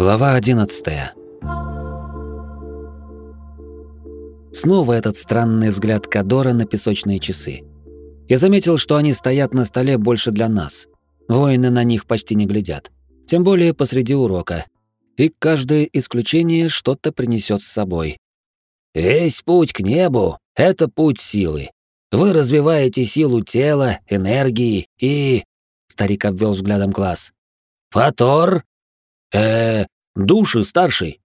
Глава 11. Снова этот странный взгляд Кадора на песочные часы. Я заметил, что они стоят на столе больше для нас. Воины на них почти не глядят. Тем более посреди урока. И каждое исключение что-то принесет с собой. Весь путь к небу — это путь силы. Вы развиваете силу тела, энергии и... Старик обвел взглядом класс. Фатор э души старший.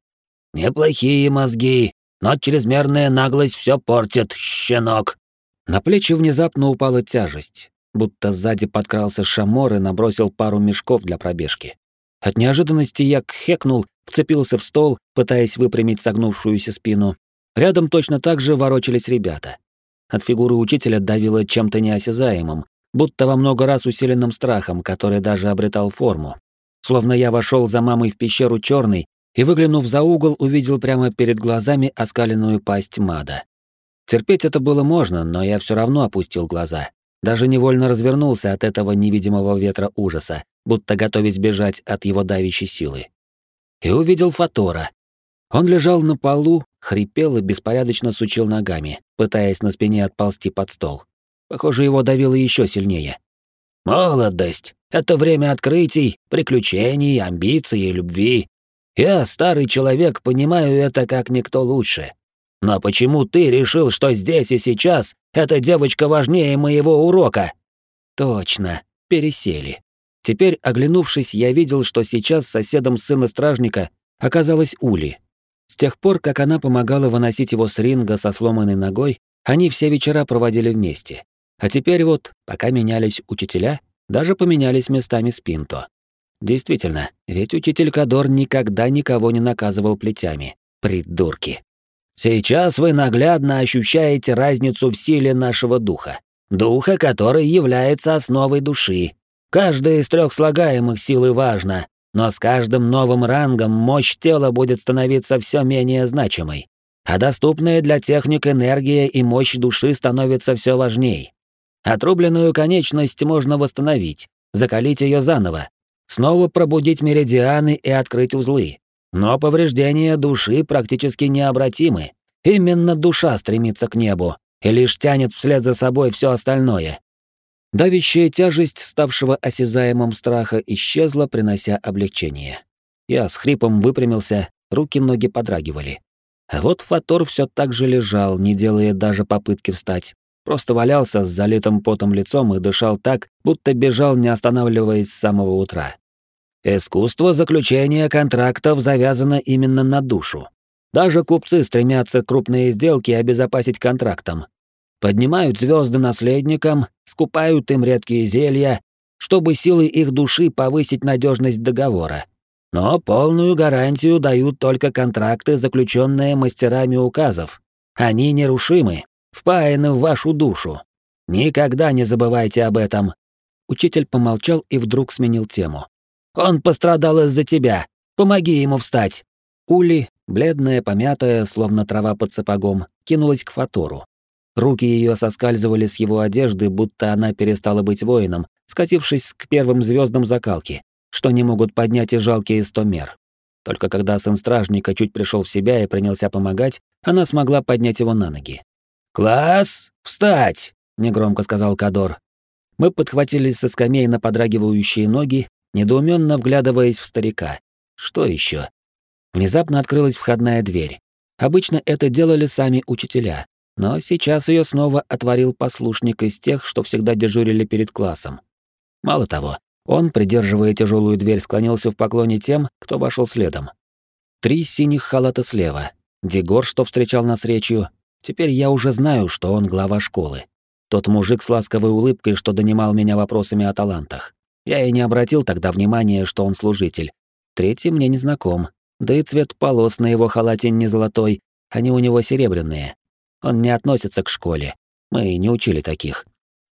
Неплохие мозги, но чрезмерная наглость все портит, щенок. На плечи внезапно упала тяжесть, будто сзади подкрался шамор и набросил пару мешков для пробежки. От неожиданности я кхекнул, вцепился в стол, пытаясь выпрямить согнувшуюся спину. Рядом точно так же ворочались ребята. От фигуры учителя давило чем-то неосязаемым, будто во много раз усиленным страхом, который даже обретал форму, Словно я вошел за мамой в пещеру черный и, выглянув за угол, увидел прямо перед глазами оскаленную пасть Мада. Терпеть это было можно, но я все равно опустил глаза. Даже невольно развернулся от этого невидимого ветра ужаса, будто готовясь бежать от его давящей силы. И увидел Фатора. Он лежал на полу, хрипел и беспорядочно сучил ногами, пытаясь на спине отползти под стол. Похоже, его давило еще сильнее. «Молодость!» Это время открытий, приключений, амбиций и любви. Я, старый человек, понимаю это как никто лучше. Но почему ты решил, что здесь и сейчас эта девочка важнее моего урока? Точно, пересели. Теперь, оглянувшись, я видел, что сейчас соседом сына стражника оказалась Ули. С тех пор, как она помогала выносить его с ринга со сломанной ногой, они все вечера проводили вместе. А теперь вот, пока менялись учителя, даже поменялись местами с Пинто. Действительно, ведь учитель Кадор никогда никого не наказывал плетями. Придурки. Сейчас вы наглядно ощущаете разницу в силе нашего духа. Духа, который является основой души. Каждая из трех слагаемых силы важна, но с каждым новым рангом мощь тела будет становиться все менее значимой. А доступная для техник энергия и мощь души становится все важней. Отрубленную конечность можно восстановить, закалить ее заново, снова пробудить меридианы и открыть узлы. Но повреждения души практически необратимы. Именно душа стремится к небу и лишь тянет вслед за собой все остальное. Давящая тяжесть ставшего осязаемым страха исчезла, принося облегчение. Я с хрипом выпрямился, руки-ноги подрагивали. А вот Фатор все так же лежал, не делая даже попытки встать. Просто валялся с залитым потом лицом и дышал так, будто бежал, не останавливаясь с самого утра. Искусство заключения контрактов завязано именно на душу. Даже купцы стремятся крупные сделки обезопасить контрактом. Поднимают звезды наследникам, скупают им редкие зелья, чтобы силой их души повысить надежность договора. Но полную гарантию дают только контракты, заключенные мастерами указов. Они нерушимы, впаяны в вашу душу. Никогда не забывайте об этом. Учитель помолчал и вдруг сменил тему. Он пострадал из-за тебя. Помоги ему встать. Ули, бледная, помятая, словно трава под сапогом, кинулась к Фатору. Руки ее соскальзывали с его одежды, будто она перестала быть воином, скатившись к первым звездам закалки, что не могут поднять и жалкие сто мер. Только когда сын стражника чуть пришел в себя и принялся помогать, она смогла поднять его на ноги. «Класс, встать!» — негромко сказал Кадор. Мы подхватились со скамей на подрагивающие ноги, недоуменно вглядываясь в старика. Что еще? Внезапно открылась входная дверь. Обычно это делали сами учителя, но сейчас ее снова отворил послушник из тех, что всегда дежурили перед классом. Мало того, он, придерживая тяжелую дверь, склонился в поклоне тем, кто вошел следом. Три синих халата слева, Дегор, что встречал нас речью, Теперь я уже знаю, что он глава школы. Тот мужик с ласковой улыбкой, что донимал меня вопросами о талантах. Я и не обратил тогда внимания, что он служитель. Третий мне не знаком. Да и цвет полос на его халате не золотой, они у него серебряные. Он не относится к школе. Мы не учили таких.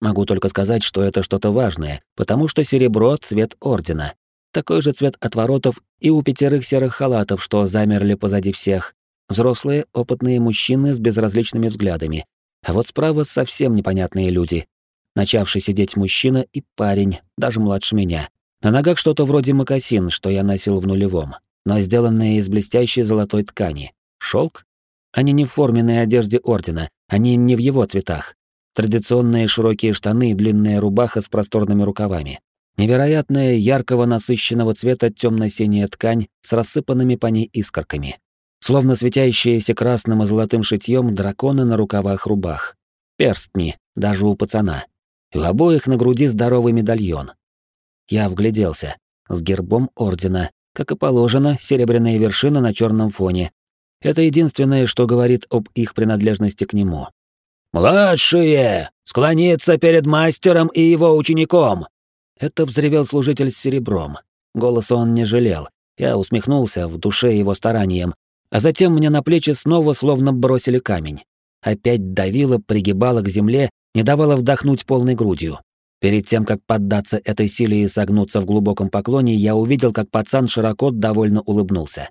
Могу только сказать, что это что-то важное, потому что серебро — цвет ордена. Такой же цвет отворотов и у пятерых серых халатов, что замерли позади всех, Взрослые, опытные мужчины с безразличными взглядами. А вот справа совсем непонятные люди. Начавший сидеть мужчина и парень, даже младше меня. На ногах что-то вроде мокасин, что я носил в нулевом. но сделанные из блестящей золотой ткани. Шелк? Они не в форменной одежде ордена, они не в его цветах. Традиционные широкие штаны и длинная рубаха с просторными рукавами. Невероятная яркого насыщенного цвета темно-синяя ткань с рассыпанными по ней искорками. Словно светящиеся красным и золотым шитьем драконы на рукавах рубах. Перстни, даже у пацана. У обоих на груди здоровый медальон. Я вгляделся. С гербом ордена, как и положено, серебряная вершина на черном фоне. Это единственное, что говорит об их принадлежности к нему. «Младшие! Склониться перед мастером и его учеником!» Это взревел служитель с серебром. Голоса он не жалел. Я усмехнулся в душе его старанием, а затем мне на плечи снова словно бросили камень. Опять давило, пригибало к земле, не давало вдохнуть полной грудью. Перед тем, как поддаться этой силе и согнуться в глубоком поклоне, я увидел, как пацан широко довольно улыбнулся.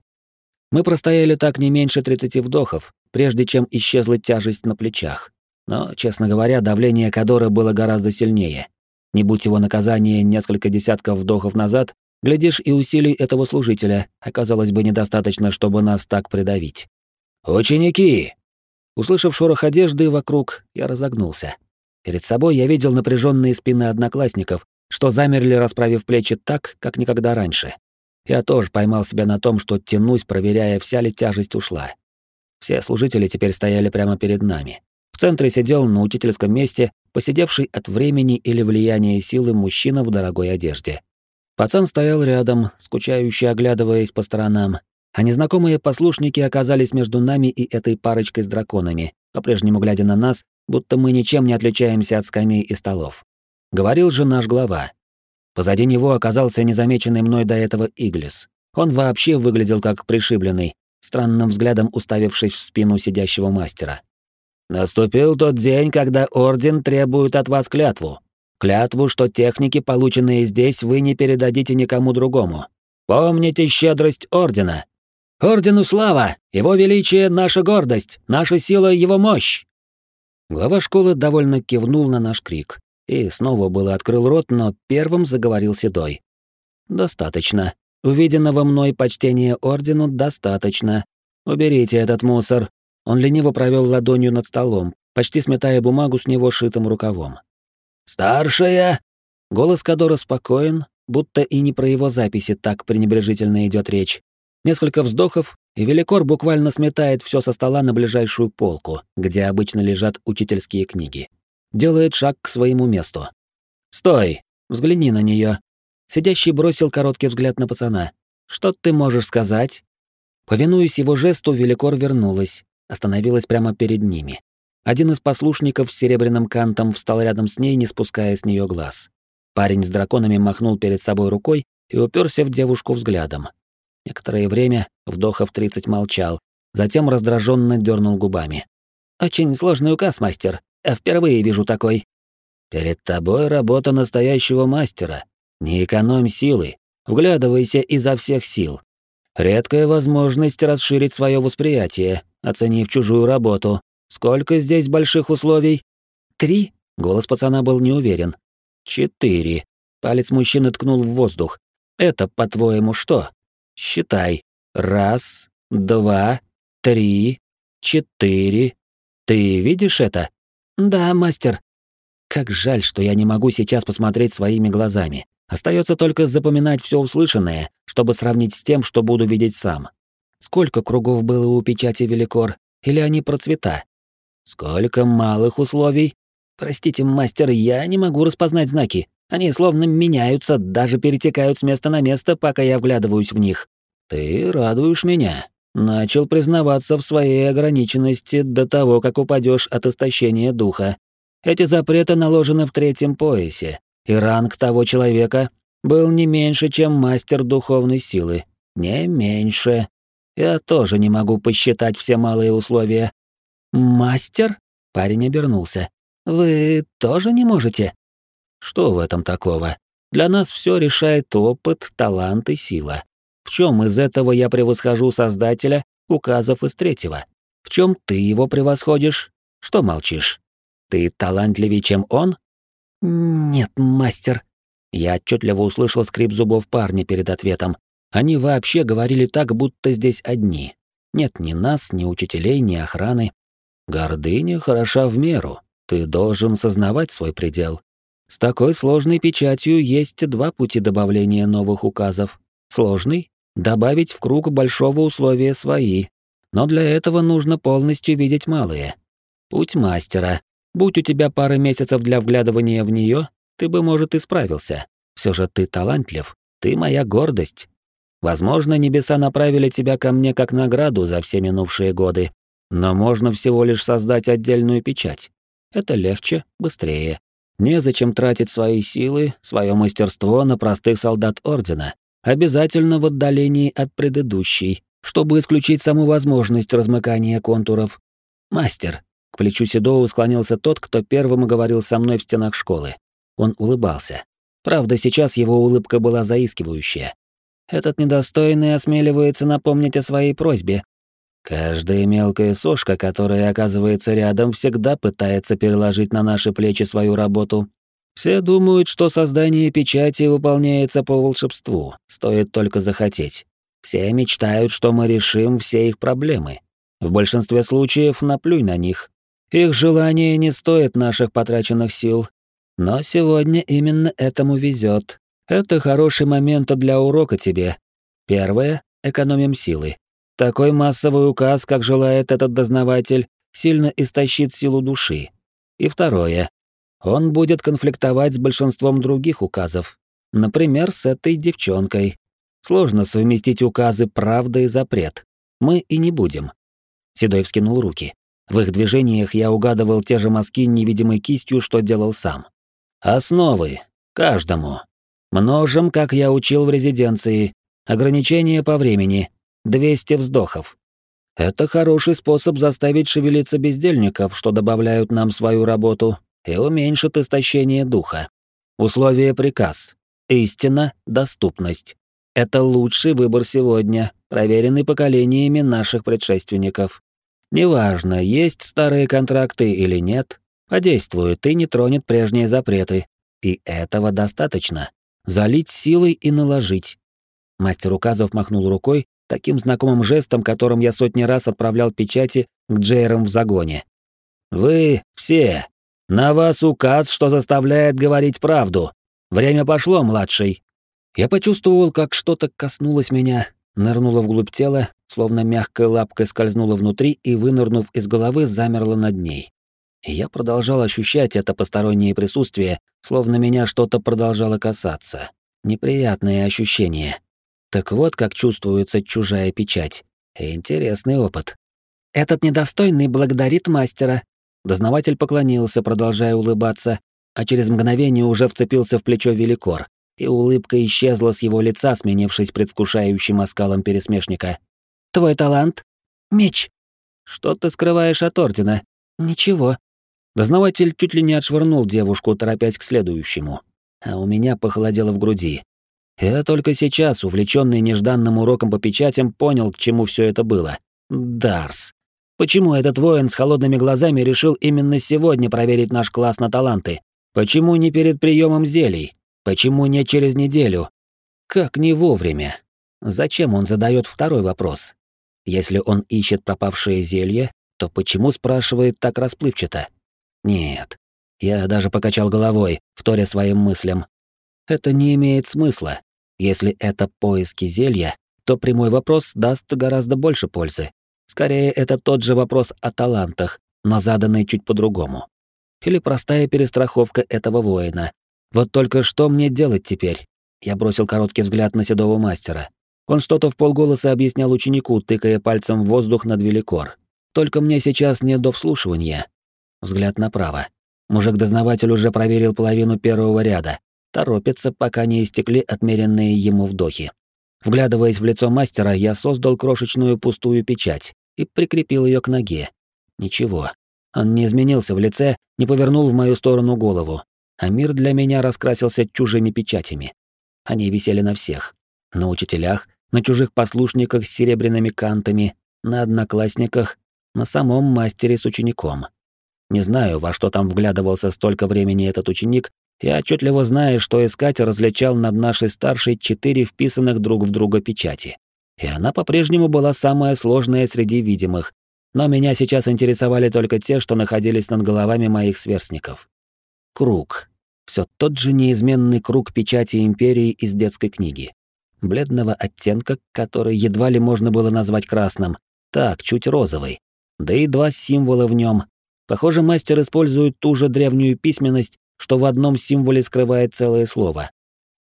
Мы простояли так не меньше 30 вдохов, прежде чем исчезла тяжесть на плечах. Но, честно говоря, давление Кадора было гораздо сильнее. Не будь его наказание несколько десятков вдохов назад, глядишь, и усилий этого служителя оказалось бы недостаточно, чтобы нас так придавить. «Ученики!» Услышав шорох одежды вокруг, я разогнулся. Перед собой я видел напряженные спины одноклассников, что замерли, расправив плечи так, как никогда раньше. Я тоже поймал себя на том, что тянусь, проверяя, вся ли тяжесть ушла. Все служители теперь стояли прямо перед нами. В центре сидел на учительском месте, посидевший от времени или влияния силы мужчина в дорогой одежде. Пацан стоял рядом, скучающе оглядываясь по сторонам, а незнакомые послушники оказались между нами и этой парочкой с драконами, по-прежнему глядя на нас, будто мы ничем не отличаемся от скамей и столов. Говорил же наш глава. Позади него оказался незамеченный мной до этого Иглис. Он вообще выглядел как пришибленный, странным взглядом уставившись в спину сидящего мастера. Наступил тот день, когда Орден требует от вас клятву. Клятву, что техники, полученные здесь, вы не передадите никому другому. Помните щедрость Ордена. Ордену слава! Его величие — наша гордость, наша сила — его мощь!» Глава школы довольно кивнул на наш крик. И снова было открыл рот, но первым заговорил Седой. «Достаточно. Увиденного мной почтения Ордену достаточно. Уберите этот мусор. Он лениво провел ладонью над столом, почти сметая бумагу с него шитым рукавом. «Старшая!» Голос Кадора спокоен, будто и не про его записи так пренебрежительно идет речь. Несколько вздохов, и Великор буквально сметает все со стола на ближайшую полку, где обычно лежат учительские книги. Делает шаг к своему месту. «Стой! Взгляни на нее. Сидящий бросил короткий взгляд на пацана. «Что ты можешь сказать?» Повинуясь его жесту, Великор вернулась, остановилась прямо перед ними. Один из послушников с серебряным кантом встал рядом с ней, не спуская с нее глаз. Парень с драконами махнул перед собой рукой и уперся в девушку взглядом. Некоторое время вдохов тридцать молчал, затем раздраженно дернул губами. «Очень сложный указ, мастер. Я впервые вижу такой». «Перед тобой работа настоящего мастера. Не экономь силы. Вглядывайся изо всех сил. Редкая возможность расширить свое восприятие, оценив чужую работу. Сколько здесь больших условий? Три? Голос пацана был неуверен. Четыре. Палец мужчины ткнул в воздух. Это, по-твоему, что? Считай. Раз, два, три, четыре. Ты видишь это? Да, мастер. Как жаль, что я не могу сейчас посмотреть своими глазами. Остается только запоминать все услышанное, чтобы сравнить с тем, что буду видеть сам. Сколько кругов было у печати Великор? Или они про цвета? Сколько малых условий? Простите, мастер, я не могу распознать знаки. Они словно меняются, даже перетекают с места на место, пока я вглядываюсь в них. Ты радуешь меня. Начал признаваться в своей ограниченности до того, как упадешь от истощения духа. Эти запреты наложены в третьем поясе, и ранг того человека был не меньше, чем мастер духовной силы. Не меньше. Я тоже не могу посчитать все малые условия. Мастер? Парень обернулся. Вы тоже не можете? Что в этом такого? Для нас все решает опыт, талант и сила. В чем из этого я превосхожу создателя указов из третьего? В чем ты его превосходишь? Что молчишь? Ты талантливее, чем он? Нет, мастер. Я отчетливо услышал скрип зубов парня перед ответом. Они вообще говорили так, будто здесь одни. Нет ни нас, ни учителей, ни охраны. Гордыня хороша в меру. Ты должен сознавать свой предел. С такой сложной печатью есть два пути добавления новых указов. Сложный — добавить в круг большого условия свои. Но для этого нужно полностью видеть малые. Путь мастера. Будь у тебя пара месяцев для вглядывания в нее, ты бы, может, и справился. Все же ты талантлив. Ты моя гордость. Возможно, небеса направили тебя ко мне как награду за все минувшие годы. Но можно всего лишь создать отдельную печать. Это легче, быстрее. Незачем тратить свои силы, свое мастерство на простых солдат Ордена, обязательно в отдалении от предыдущей, чтобы исключить саму возможность размыкания контуров. Мастер. К плечу Седоу склонился тот, кто первым говорил со мной в стенах школы. Он улыбался. Правда, сейчас его улыбка была заискивающая. Этот недостойный осмеливается напомнить о своей просьбе. Каждая мелкая сошка, которая оказывается рядом, всегда пытается переложить на наши плечи свою работу. Все думают, что создание печати выполняется по волшебству, стоит только захотеть. Все мечтают, что мы решим все их проблемы. В большинстве случаев наплюй на них. Их желание не стоит наших потраченных сил. Но сегодня именно этому везет. Это хороший момент для урока тебе. Первое — экономим силы. Такой массовый указ, как желает этот дознаватель, сильно истощит силу души. И второе. Он будет конфликтовать с большинством других указов. Например, с этой девчонкой. Сложно совместить указы правда и запрет. Мы и не будем. Седой вскинул руки. В их движениях я угадывал те же мазки невидимой кистью, что делал сам. Основы. Каждому. Множим, как я учил в резиденции. Ограничение по времени. 200 вздохов. Это хороший способ заставить шевелиться бездельников, что добавляют нам свою работу, и уменьшит истощение духа. Условие приказ. Истина, доступность. Это лучший выбор сегодня, проверенный поколениями наших предшественников. Неважно, есть старые контракты или нет, подействует и не тронет прежние запреты. И этого достаточно залить силой и наложить. Мастер указов махнул рукой, таким знакомым жестом, которым я сотни раз отправлял печати к Джейрам в загоне. «Вы все! На вас указ, что заставляет говорить правду. Время пошло, младший!» Я почувствовал, как что-то коснулось меня, нырнуло вглубь тела, словно мягкой лапкой скользнуло внутри и, вынырнув из головы, замерло над ней. И я продолжал ощущать это постороннее присутствие, словно меня что-то продолжало касаться. Неприятные ощущения. Так вот, как чувствуется чужая печать. Интересный опыт. Этот недостойный благодарит мастера. Дознаватель поклонился, продолжая улыбаться, а через мгновение уже вцепился в плечо Великор, и улыбка исчезла с его лица, сменившись предвкушающим оскалом пересмешника. «Твой талант?» «Меч». «Что ты скрываешь от Ордена?» «Ничего. Дознаватель чуть ли не отшвырнул девушку, торопясь к следующему. А у меня похолодело в груди. Я только сейчас, увлеченный нежданным уроком по печатям, понял, к чему все это было. Дарс. Почему этот воин с холодными глазами решил именно сегодня проверить наш класс на таланты? Почему не перед приемом зелий? Почему не через неделю? Как не вовремя? Зачем он задает второй вопрос? Если он ищет пропавшее зелье, то почему спрашивает так расплывчато? Нет. Я даже покачал головой, вторя своим мыслям. Это не имеет смысла. Если это поиски зелья, то прямой вопрос даст гораздо больше пользы. Скорее, это тот же вопрос о талантах, но заданный чуть по-другому. Или простая перестраховка этого воина. Вот только что мне делать теперь? Я бросил короткий взгляд на седого мастера. Он что-то в полголоса объяснял ученику, тыкая пальцем в воздух над великор. Только мне сейчас не до вслушивания. Взгляд направо. Мужик-дознаватель уже проверил половину первого ряда. Торопится, пока не истекли отмеренные ему вдохи. Вглядываясь в лицо мастера, я создал крошечную пустую печать и прикрепил ее к ноге. Ничего. Он не изменился в лице, не повернул в мою сторону голову. А мир для меня раскрасился чужими печатями. Они висели на всех. На учителях, на чужих послушниках с серебряными кантами, на одноклассниках, на самом мастере с учеником. Не знаю, во что там вглядывался столько времени этот ученик, Я отчетливо знаю, что искать различал над нашей старшей четыре вписанных друг в друга печати. И она по-прежнему была самая сложная среди видимых, но меня сейчас интересовали только те, что находились над головами моих сверстников. Круг. Все тот же неизменный круг печати Империи из детской книги. Бледного оттенка, который едва ли можно было назвать красным, так, чуть розовый. Да и два символа в нем. Похоже, мастер использует ту же древнюю письменность, что в одном символе скрывает целое слово.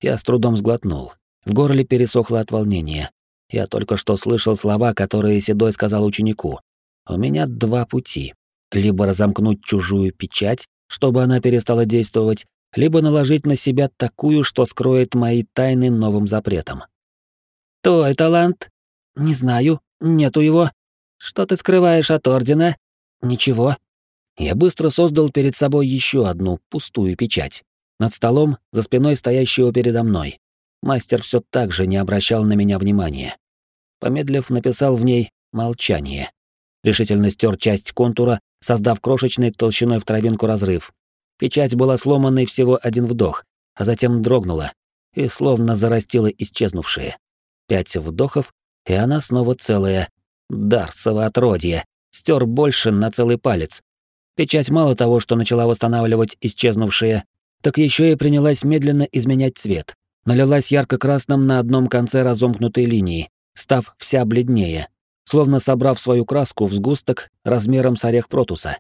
Я с трудом сглотнул. В горле пересохло от волнения. Я только что слышал слова, которые Седой сказал ученику. У меня два пути. Либо разомкнуть чужую печать, чтобы она перестала действовать, либо наложить на себя такую, что скроет мои тайны новым запретом. «Твой талант?» «Не знаю. Нету его. Что ты скрываешь от Ордена?» «Ничего. Я быстро создал перед собой еще одну пустую печать. Над столом, за спиной стоящего передо мной. Мастер все так же не обращал на меня внимания. Помедлив, написал в ней «молчание». Решительно стер часть контура, создав крошечный толщиной в травинку разрыв. Печать была сломанной всего один вдох, а затем дрогнула и словно зарастила исчезнувшие. Пять вдохов, и она снова целая. Дарсово отродье. Стер больше на целый палец, Печать мало того, что начала восстанавливать исчезнувшие, так еще и принялась медленно изменять цвет. Налилась ярко-красным на одном конце разомкнутой линии, став вся бледнее, словно собрав свою краску в сгусток размером с орех протуса.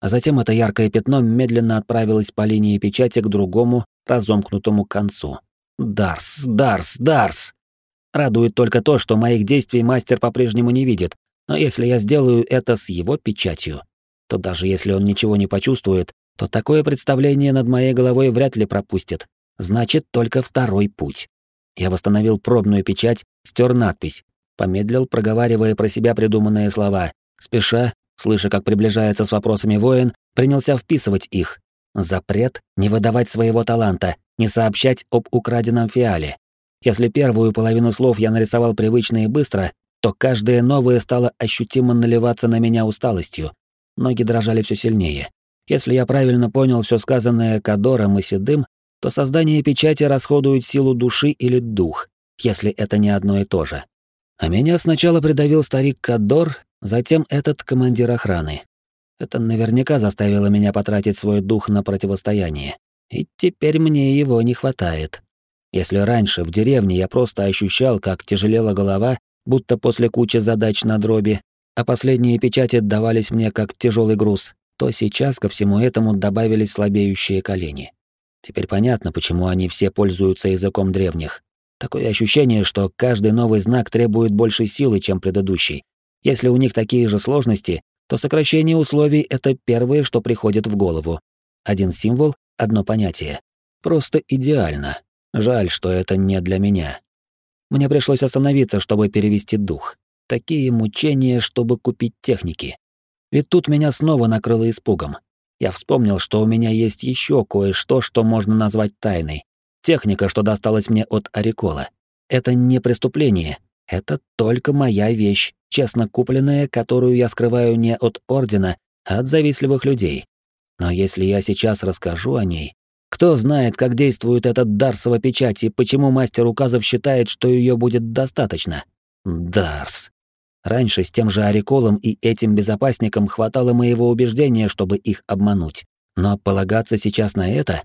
А затем это яркое пятно медленно отправилось по линии печати к другому разомкнутому концу. Дарс, Дарс, Дарс! Радует только то, что моих действий мастер по-прежнему не видит, но если я сделаю это с его печатью, то даже если он ничего не почувствует, то такое представление над моей головой вряд ли пропустит. Значит, только второй путь. Я восстановил пробную печать, стер надпись, помедлил, проговаривая про себя придуманные слова. Спеша, слыша, как приближается с вопросами воин, принялся вписывать их. Запрет не выдавать своего таланта, не сообщать об украденном фиале. Если первую половину слов я нарисовал привычно и быстро, то каждое новое стало ощутимо наливаться на меня усталостью, ноги дрожали все сильнее. Если я правильно понял все сказанное Кадором и Седым, то создание печати расходует силу души или дух, если это не одно и то же. А меня сначала придавил старик Кадор, затем этот командир охраны. Это наверняка заставило меня потратить свой дух на противостояние. И теперь мне его не хватает. Если раньше в деревне я просто ощущал, как тяжелела голова, будто после кучи задач на дроби, а последние печати давались мне как тяжелый груз, то сейчас ко всему этому добавились слабеющие колени. Теперь понятно, почему они все пользуются языком древних. Такое ощущение, что каждый новый знак требует большей силы, чем предыдущий. Если у них такие же сложности, то сокращение условий — это первое, что приходит в голову. Один символ — одно понятие. Просто идеально. Жаль, что это не для меня. Мне пришлось остановиться, чтобы перевести дух. Такие мучения, чтобы купить техники. Ведь тут меня снова накрыло испугом. Я вспомнил, что у меня есть еще кое-что, что можно назвать тайной. Техника, что досталась мне от Арикола. Это не преступление. Это только моя вещь, честно купленная, которую я скрываю не от Ордена, а от завистливых людей. Но если я сейчас расскажу о ней, кто знает, как действует этот Дарсова печать и почему мастер указов считает, что ее будет достаточно? Дарс. Раньше с тем же Ориколом и этим безопасником хватало моего убеждения, чтобы их обмануть. Но полагаться сейчас на это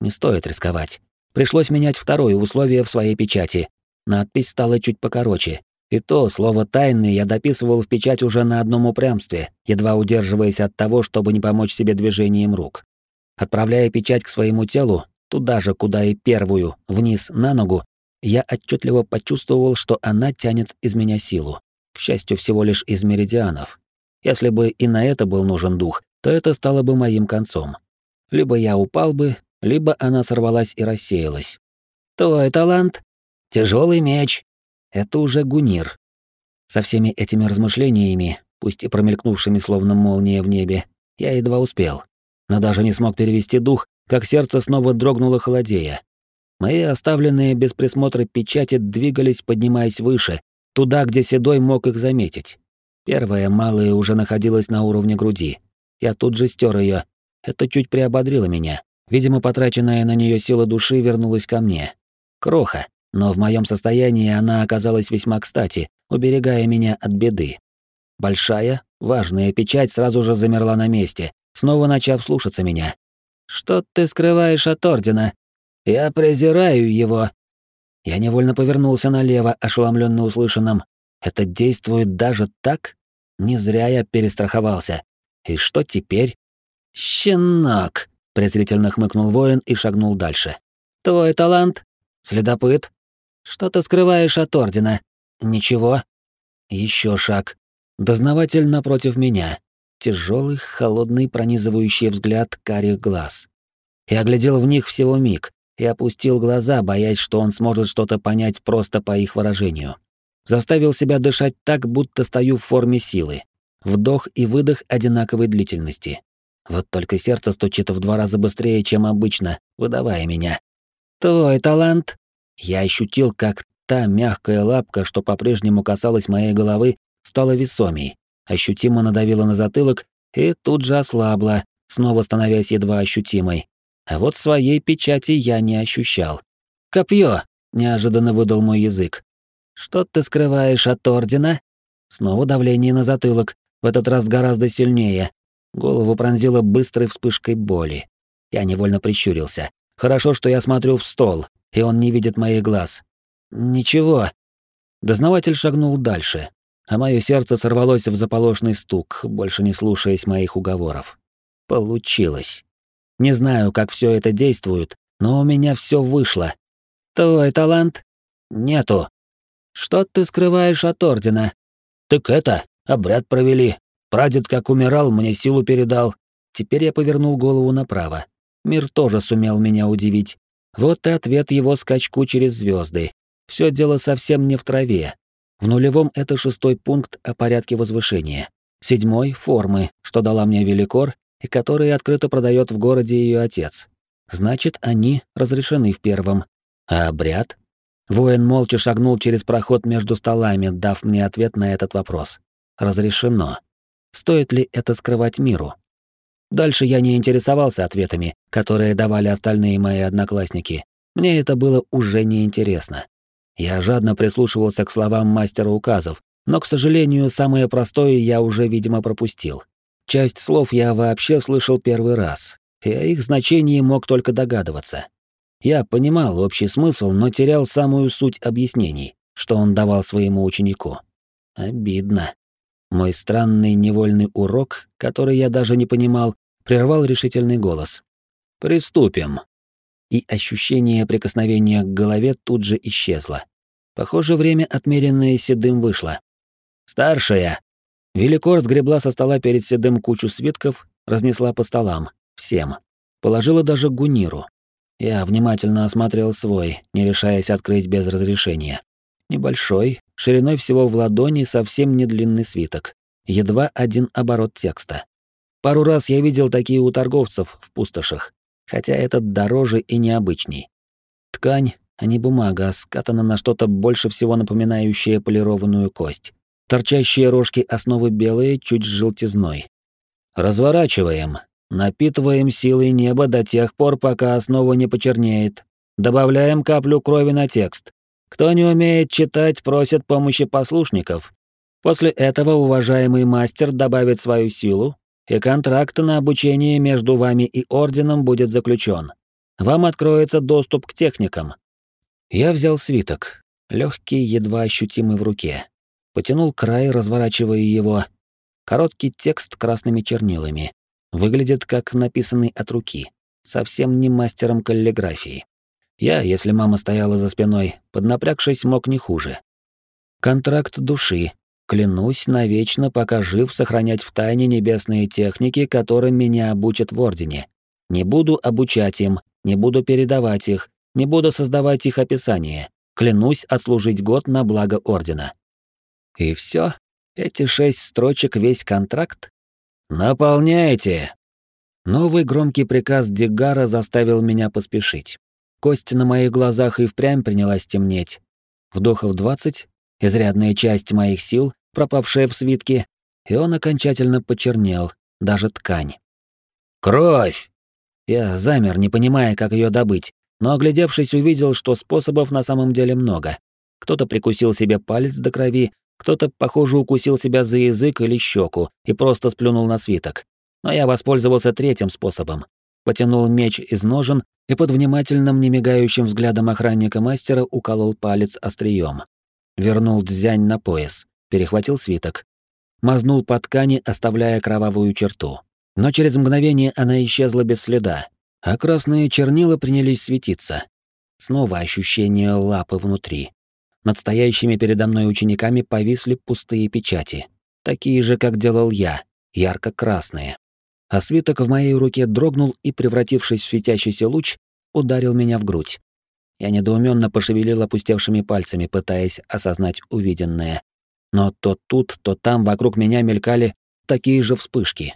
не стоит рисковать. Пришлось менять второе условие в своей печати. Надпись стала чуть покороче. И то слово «тайный» я дописывал в печать уже на одном упрямстве, едва удерживаясь от того, чтобы не помочь себе движением рук. Отправляя печать к своему телу, туда же, куда и первую, вниз на ногу, я отчетливо почувствовал, что она тянет из меня силу к счастью, всего лишь из меридианов. Если бы и на это был нужен дух, то это стало бы моим концом. Либо я упал бы, либо она сорвалась и рассеялась. Твой талант — тяжелый меч. Это уже гунир. Со всеми этими размышлениями, пусть и промелькнувшими словно молния в небе, я едва успел. Но даже не смог перевести дух, как сердце снова дрогнуло холодея. Мои оставленные без присмотра печати двигались, поднимаясь выше, туда, где Седой мог их заметить. Первая, малая, уже находилась на уровне груди. Я тут же стер ее. Это чуть приободрило меня. Видимо, потраченная на нее сила души вернулась ко мне. Кроха, но в моем состоянии она оказалась весьма кстати, уберегая меня от беды. Большая, важная печать сразу же замерла на месте, снова начав слушаться меня. «Что ты скрываешь от Ордена? Я презираю его». Я невольно повернулся налево, ошеломленно услышанным. «Это действует даже так? Не зря я перестраховался. И что теперь?» «Щенок!» — презрительно хмыкнул воин и шагнул дальше. «Твой талант? Следопыт? Что ты скрываешь от Ордена? Ничего. Еще шаг. Дознаватель напротив меня. Тяжелый, холодный, пронизывающий взгляд карих глаз. Я оглядел в них всего миг и опустил глаза, боясь, что он сможет что-то понять просто по их выражению. Заставил себя дышать так, будто стою в форме силы. Вдох и выдох одинаковой длительности. Вот только сердце стучит в два раза быстрее, чем обычно, выдавая меня. «Твой талант?» Я ощутил, как та мягкая лапка, что по-прежнему касалась моей головы, стала весомей, ощутимо надавила на затылок и тут же ослабла, снова становясь едва ощутимой. А вот своей печати я не ощущал. «Копье!» — неожиданно выдал мой язык. «Что ты скрываешь от Ордена?» Снова давление на затылок, в этот раз гораздо сильнее. Голову пронзило быстрой вспышкой боли. Я невольно прищурился. Хорошо, что я смотрю в стол, и он не видит моих глаз. Ничего. Дознаватель шагнул дальше, а мое сердце сорвалось в заполошный стук, больше не слушаясь моих уговоров. Получилось. Не знаю, как все это действует, но у меня все вышло. Твой талант? Нету. Что ты скрываешь от Ордена? Так это, обряд провели. Прадед как умирал, мне силу передал. Теперь я повернул голову направо. Мир тоже сумел меня удивить. Вот и ответ его скачку через звезды. Все дело совсем не в траве. В нулевом это шестой пункт о порядке возвышения. Седьмой — формы, что дала мне Великор и которые открыто продает в городе ее отец. Значит, они разрешены в первом. А обряд? Воин молча шагнул через проход между столами, дав мне ответ на этот вопрос. Разрешено. Стоит ли это скрывать миру? Дальше я не интересовался ответами, которые давали остальные мои одноклассники. Мне это было уже неинтересно. Я жадно прислушивался к словам мастера указов, но, к сожалению, самое простое я уже, видимо, пропустил. Часть слов я вообще слышал первый раз, и о их значении мог только догадываться. Я понимал общий смысл, но терял самую суть объяснений, что он давал своему ученику. Обидно. Мой странный невольный урок, который я даже не понимал, прервал решительный голос. «Приступим». И ощущение прикосновения к голове тут же исчезло. Похоже, время, отмеренное седым, вышло. «Старшая!» Великор сгребла со стола перед седым кучу свитков, разнесла по столам, всем. Положила даже гуниру. Я внимательно осмотрел свой, не решаясь открыть без разрешения. Небольшой, шириной всего в ладони, совсем не длинный свиток. Едва один оборот текста. Пару раз я видел такие у торговцев в пустошах, хотя этот дороже и необычней. Ткань, а не бумага, скатана на что-то больше всего напоминающее полированную кость. Торчащие рожки основы белые, чуть с желтизной. Разворачиваем. Напитываем силой неба до тех пор, пока основа не почернеет. Добавляем каплю крови на текст. Кто не умеет читать, просит помощи послушников. После этого уважаемый мастер добавит свою силу, и контракт на обучение между вами и орденом будет заключен. Вам откроется доступ к техникам. Я взял свиток, легкий, едва ощутимый в руке. Потянул край, разворачивая его. Короткий текст красными чернилами. Выглядит как написанный от руки. Совсем не мастером каллиграфии. Я, если мама стояла за спиной, поднапрягшись, мог не хуже. Контракт души, Клянусь навечно, пока жив, сохранять в тайне небесные техники, которым меня обучат в Ордене. Не буду обучать им, не буду передавать их, не буду создавать их описание. Клянусь отслужить год на благо Ордена. И все? Эти шесть строчек весь контракт? Наполняйте! Новый громкий приказ Дигара заставил меня поспешить. Кость на моих глазах и впрямь принялась темнеть. Вдохов двадцать, изрядная часть моих сил пропавшая в свитке, и он окончательно почернел, даже ткань. «Кровь!» Я замер, не понимая, как ее добыть, но оглядевшись, увидел, что способов на самом деле много. Кто-то прикусил себе палец до крови, кто-то, похоже, укусил себя за язык или щеку и просто сплюнул на свиток. Но я воспользовался третьим способом. Потянул меч из ножен и под внимательным, немигающим взглядом охранника-мастера уколол палец острием. Вернул дзянь на пояс, перехватил свиток. Мазнул по ткани, оставляя кровавую черту. Но через мгновение она исчезла без следа, а красные чернила принялись светиться. Снова ощущение лапы внутри. Над стоящими передо мной учениками повисли пустые печати. Такие же, как делал я, ярко-красные. А свиток в моей руке дрогнул и, превратившись в светящийся луч, ударил меня в грудь. Я недоуменно пошевелил опустевшими пальцами, пытаясь осознать увиденное. Но то тут, то там вокруг меня мелькали такие же вспышки.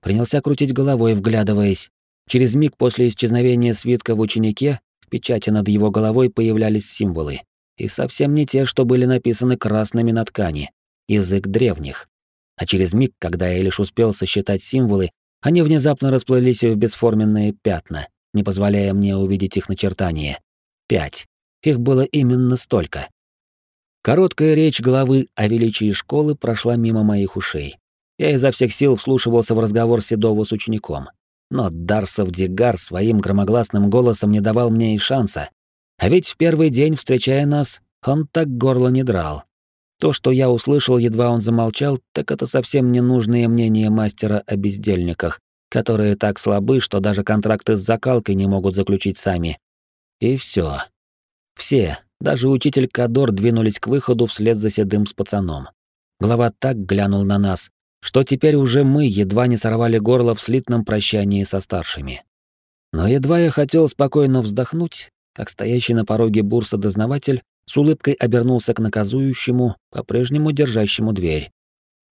Принялся крутить головой, вглядываясь. Через миг после исчезновения свитка в ученике в печати над его головой появлялись символы и совсем не те, что были написаны красными на ткани, язык древних. А через миг, когда я лишь успел сосчитать символы, они внезапно расплылись в бесформенные пятна, не позволяя мне увидеть их начертания. Пять. Их было именно столько. Короткая речь главы о величии школы прошла мимо моих ушей. Я изо всех сил вслушивался в разговор Седова с учеником. Но Дарсов Дигар своим громогласным голосом не давал мне и шанса, а ведь в первый день, встречая нас, он так горло не драл. То, что я услышал, едва он замолчал, так это совсем ненужные мнения мастера о бездельниках, которые так слабы, что даже контракты с закалкой не могут заключить сами. И все. Все, даже учитель Кадор двинулись к выходу вслед за седым с пацаном. Глава так глянул на нас, что теперь уже мы едва не сорвали горло в слитном прощании со старшими. Но едва я хотел спокойно вздохнуть, как стоящий на пороге бурса дознаватель с улыбкой обернулся к наказующему, по-прежнему держащему дверь.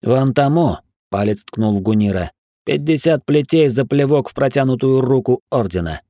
«Вон тому!» — палец ткнул в Гунира. «Пятьдесят плетей за плевок в протянутую руку ордена.